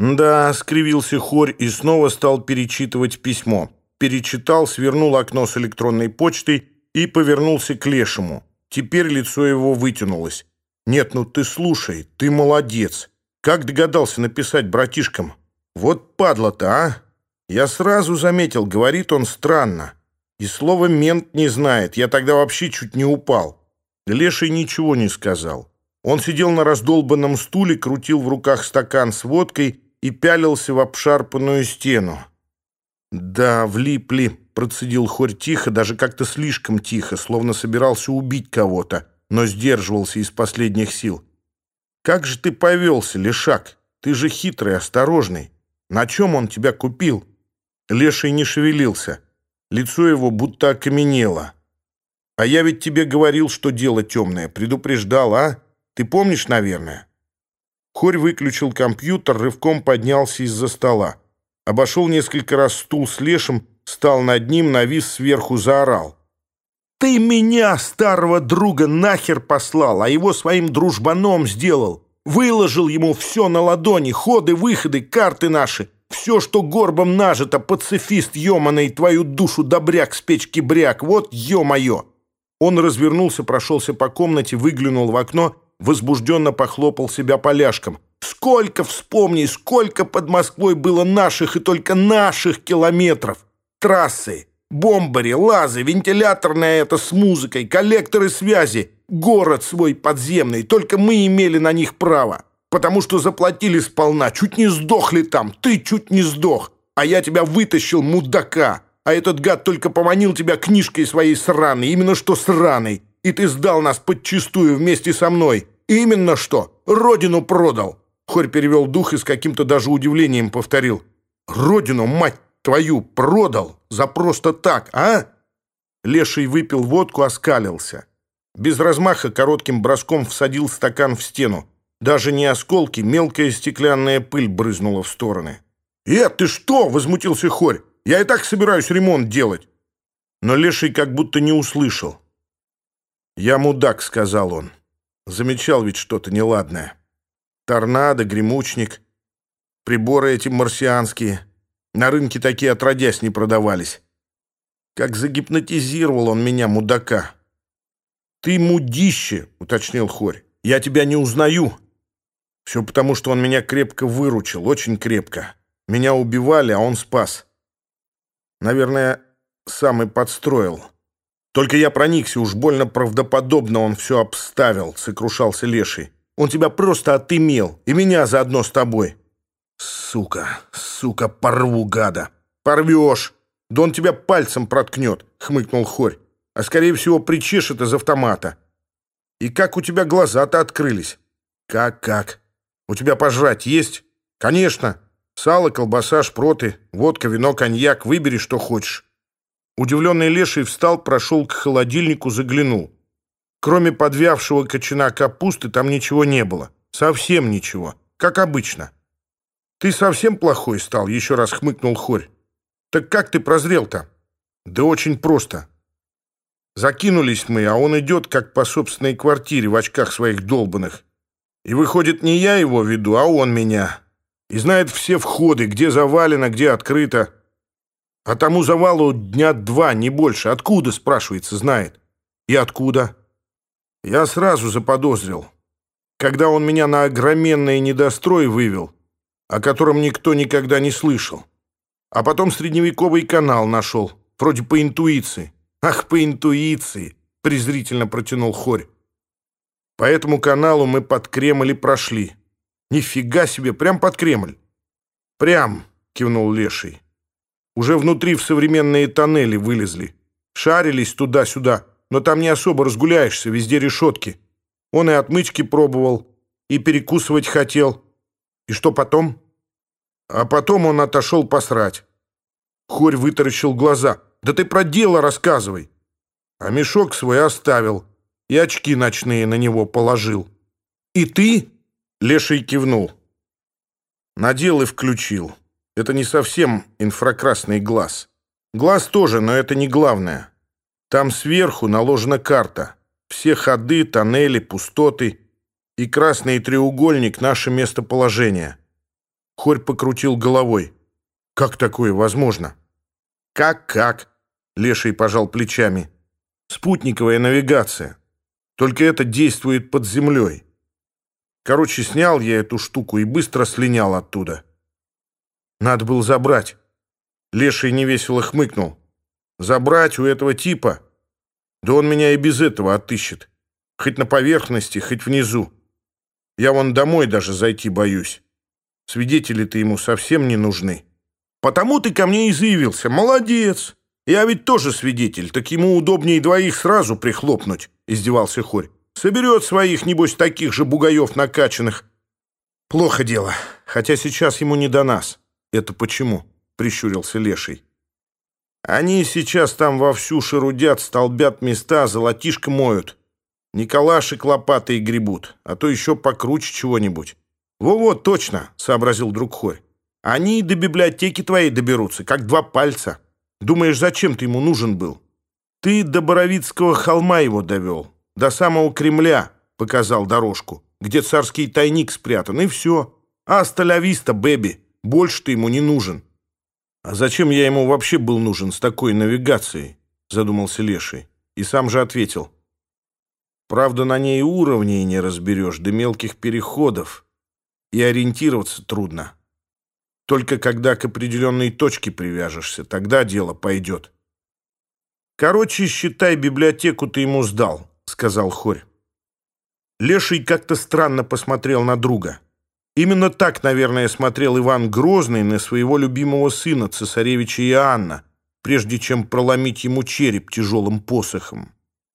«Да», — скривился Хорь и снова стал перечитывать письмо. Перечитал, свернул окно с электронной почтой и повернулся к Лешему. Теперь лицо его вытянулось. «Нет, ну ты слушай, ты молодец. Как догадался написать братишкам? Вот падла-то, а? Я сразу заметил, говорит он странно. И слово «мент» не знает. Я тогда вообще чуть не упал». Леший ничего не сказал. Он сидел на раздолбанном стуле, крутил в руках стакан с водкой и пялился в обшарпанную стену. Да, влипли, процедил Хорь тихо, даже как-то слишком тихо, словно собирался убить кого-то, но сдерживался из последних сил. Как же ты повелся, Лешак? Ты же хитрый, осторожный. На чем он тебя купил? Леший не шевелился. Лицо его будто окаменело. А я ведь тебе говорил, что дело темное, предупреждал, а? Ты помнишь, наверное? Хорь выключил компьютер, рывком поднялся из-за стола. Обошел несколько раз стул с лешим, стал над ним, навис сверху, заорал. «Ты меня, старого друга, нахер послал, а его своим дружбаном сделал. Выложил ему все на ладони, ходы, выходы, карты наши. Все, что горбом нажито, пацифист еманый, твою душу добряк с печки бряк. Вот ё-моё!» Он развернулся, прошелся по комнате, выглянул в окно Возбужденно похлопал себя поляшком. «Сколько, вспомни, сколько под Москвой было наших и только наших километров! Трассы, бомбари, лазы, вентиляторная это с музыкой, коллекторы связи, город свой подземный, только мы имели на них право, потому что заплатили сполна, чуть не сдохли там, ты чуть не сдох, а я тебя вытащил, мудака!» А этот гад только поманил тебя книжкой своей сраной, именно что сраной, и ты сдал нас подчистую вместе со мной. «Именно что! Родину продал!» Хорь перевел дух и с каким-то даже удивлением повторил. «Родину, мать твою, продал! За просто так, а?» Леший выпил водку, оскалился. Без размаха коротким броском всадил стакан в стену. Даже не осколки, мелкая стеклянная пыль брызнула в стороны. «Э, ты что?» — возмутился Хорь. «Я и так собираюсь ремонт делать». Но Леший как будто не услышал. «Я мудак», — сказал он замечал ведь что-то неладное. Торнадо, гремучник, приборы эти марсианские. На рынке такие отродясь не продавались. Как загипнотизировал он меня, мудака. «Ты мудище», — уточнил Хорь. «Я тебя не узнаю». Все потому, что он меня крепко выручил, очень крепко. Меня убивали, а он спас. Наверное, сам и подстроил. Только я проникся, уж больно правдоподобно он все обставил, сокрушался Леший. Он тебя просто отымел, и меня заодно с тобой. Сука, сука, порву гада. Порвешь. Да он тебя пальцем проткнет, хмыкнул Хорь. А скорее всего причешет из автомата. И как у тебя глаза-то открылись? Как-как? У тебя пожрать есть? Конечно. Сало, колбаса, шпроты, водка, вино, коньяк. Выбери, что хочешь. Удивленный леший встал, прошел к холодильнику, заглянул. Кроме подвявшего кочана капусты там ничего не было. Совсем ничего. Как обычно. «Ты совсем плохой стал?» — еще раз хмыкнул Хорь. «Так как ты прозрел-то?» «Да очень просто. Закинулись мы, а он идет, как по собственной квартире, в очках своих долбанных. И выходит, не я его веду, а он меня. И знает все входы, где завалено, где открыто». А тому завалу дня два, не больше. Откуда, спрашивается, знает? И откуда? Я сразу заподозрил. Когда он меня на огроменный недострой вывел, о котором никто никогда не слышал. А потом средневековый канал нашел, вроде по интуиции. Ах, по интуиции, презрительно протянул Хорь. По этому каналу мы под Кремль и прошли. Нифига себе, прям под Кремль. Прям, кивнул Леший. Уже внутри в современные тоннели вылезли. Шарились туда-сюда, но там не особо разгуляешься, везде решетки. Он и отмычки пробовал, и перекусывать хотел. И что потом? А потом он отошел посрать. Хорь вытаращил глаза. «Да ты про дело рассказывай!» А мешок свой оставил, и очки ночные на него положил. «И ты?» — Леший кивнул. Надел и включил. Это не совсем инфракрасный глаз. Глаз тоже, но это не главное. Там сверху наложена карта. Все ходы, тоннели, пустоты. И красный треугольник — наше местоположение. Хорь покрутил головой. Как такое возможно? Как-как? Леший пожал плечами. Спутниковая навигация. Только это действует под землей. Короче, снял я эту штуку и быстро слинял оттуда. Надо было забрать». Леший невесело хмыкнул. «Забрать у этого типа? Да он меня и без этого отыщет. Хоть на поверхности, хоть внизу. Я вон домой даже зайти боюсь. Свидетели-то ему совсем не нужны. Потому ты ко мне и заявился. Молодец. Я ведь тоже свидетель, так ему удобнее двоих сразу прихлопнуть, издевался Хорь. Соберет своих, небось, таких же бугаев накачанных. Плохо дело, хотя сейчас ему не до нас. «Это почему?» — прищурился Леший. «Они сейчас там вовсю шерудят, столбят места, золотишко моют. Николашек лопатой гребут, а то еще покруче чего-нибудь». «Во-во, точно!» — сообразил друг Хорь. «Они и до библиотеки твоей доберутся, как два пальца. Думаешь, зачем ты ему нужен был? Ты до Боровицкого холма его довел, до самого Кремля показал дорожку, где царский тайник спрятан, и все. Аста ля виста, бэби!» Больше ты ему не нужен». «А зачем я ему вообще был нужен с такой навигацией?» задумался Леший. И сам же ответил. «Правда, на ней уровней не разберешь, да мелких переходов. И ориентироваться трудно. Только когда к определенной точке привяжешься, тогда дело пойдет». «Короче, считай, библиотеку ты ему сдал», — сказал Хорь. Леший как-то странно посмотрел на друга. Именно так, наверное, смотрел Иван Грозный на своего любимого сына, цесаревича Иоанна, прежде чем проломить ему череп тяжелым посохом.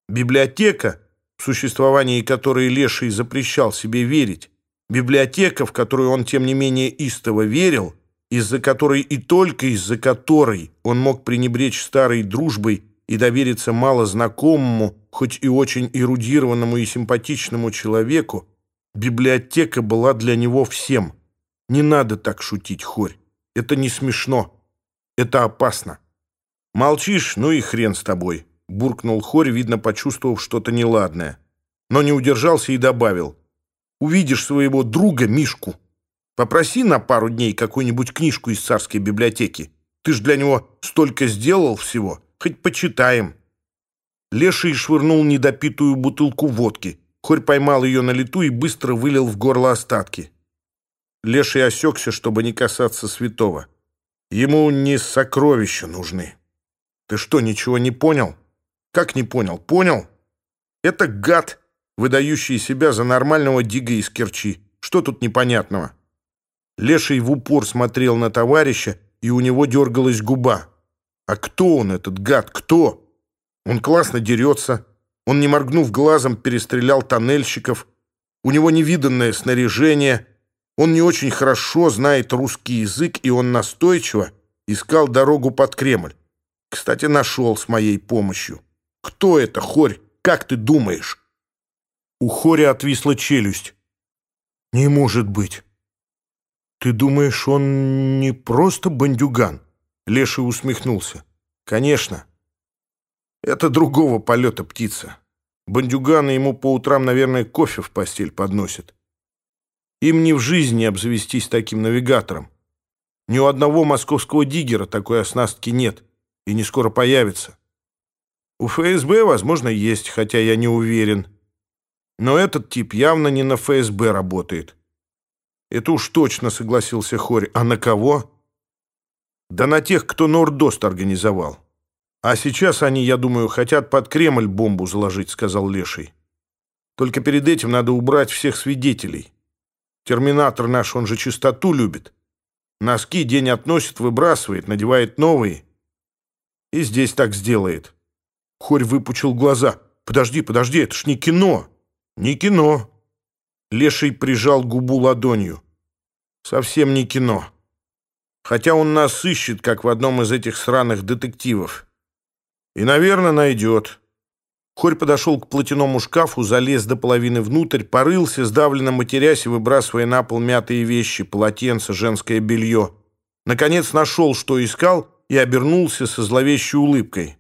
Библиотека, в существовании которой Леший запрещал себе верить, библиотека, в которую он, тем не менее, истово верил, из-за которой и только из-за которой он мог пренебречь старой дружбой и довериться малознакомому, хоть и очень эрудированному и симпатичному человеку, библиотека была для него всем. Не надо так шутить, хорь. Это не смешно. Это опасно. Молчишь, ну и хрен с тобой, буркнул хорь, видно, почувствовав что-то неладное. Но не удержался и добавил. Увидишь своего друга Мишку. Попроси на пару дней какую-нибудь книжку из царской библиотеки. Ты ж для него столько сделал всего. Хоть почитаем. Леший швырнул недопитую бутылку водки — Хорь поймал ее на лету и быстро вылил в горло остатки. Леший осекся, чтобы не касаться святого. Ему не сокровища нужны. Ты что, ничего не понял?» Как не понял? Понял? Это гад, выдающий себя за нормального дига из Керчи. Что тут непонятного? Леший в упор смотрел на товарища, и у него дергалась губа. А кто он, этот гад, кто? Он классно дерется. Он, не моргнув глазом, перестрелял тоннельщиков. У него невиданное снаряжение. Он не очень хорошо знает русский язык, и он настойчиво искал дорогу под Кремль. Кстати, нашел с моей помощью. Кто это, Хорь? Как ты думаешь?» У Хоря отвисла челюсть. «Не может быть. Ты думаешь, он не просто бандюган?» Леший усмехнулся. «Конечно. Это другого полета птица. Бандюганы ему по утрам, наверное, кофе в постель подносят. Им ни в жизни обзавестись таким навигатором. Ни у одного московского диггера такой оснастки нет и не скоро появится. У ФСБ, возможно, есть, хотя я не уверен. Но этот тип явно не на ФСБ работает. Это уж точно, согласился Хорь. А на кого? Да на тех, кто Нордост организовал. А сейчас они, я думаю, хотят под Кремль бомбу заложить, сказал Леший. Только перед этим надо убрать всех свидетелей. Терминатор наш, он же чистоту любит. Носки день относит, выбрасывает, надевает новые. И здесь так сделает. Хорь выпучил глаза. «Подожди, подожди, это ж не кино!» «Не кино!» Леший прижал губу ладонью. «Совсем не кино. Хотя он нас ищет, как в одном из этих сраных детективов. И, наверное, найдет». Хорь подошел к платяному шкафу, залез до половины внутрь, порылся, сдавленно матерясь и выбрасывая на пол мятые вещи, полотенце, женское белье. Наконец нашел, что искал, и обернулся со зловещей улыбкой.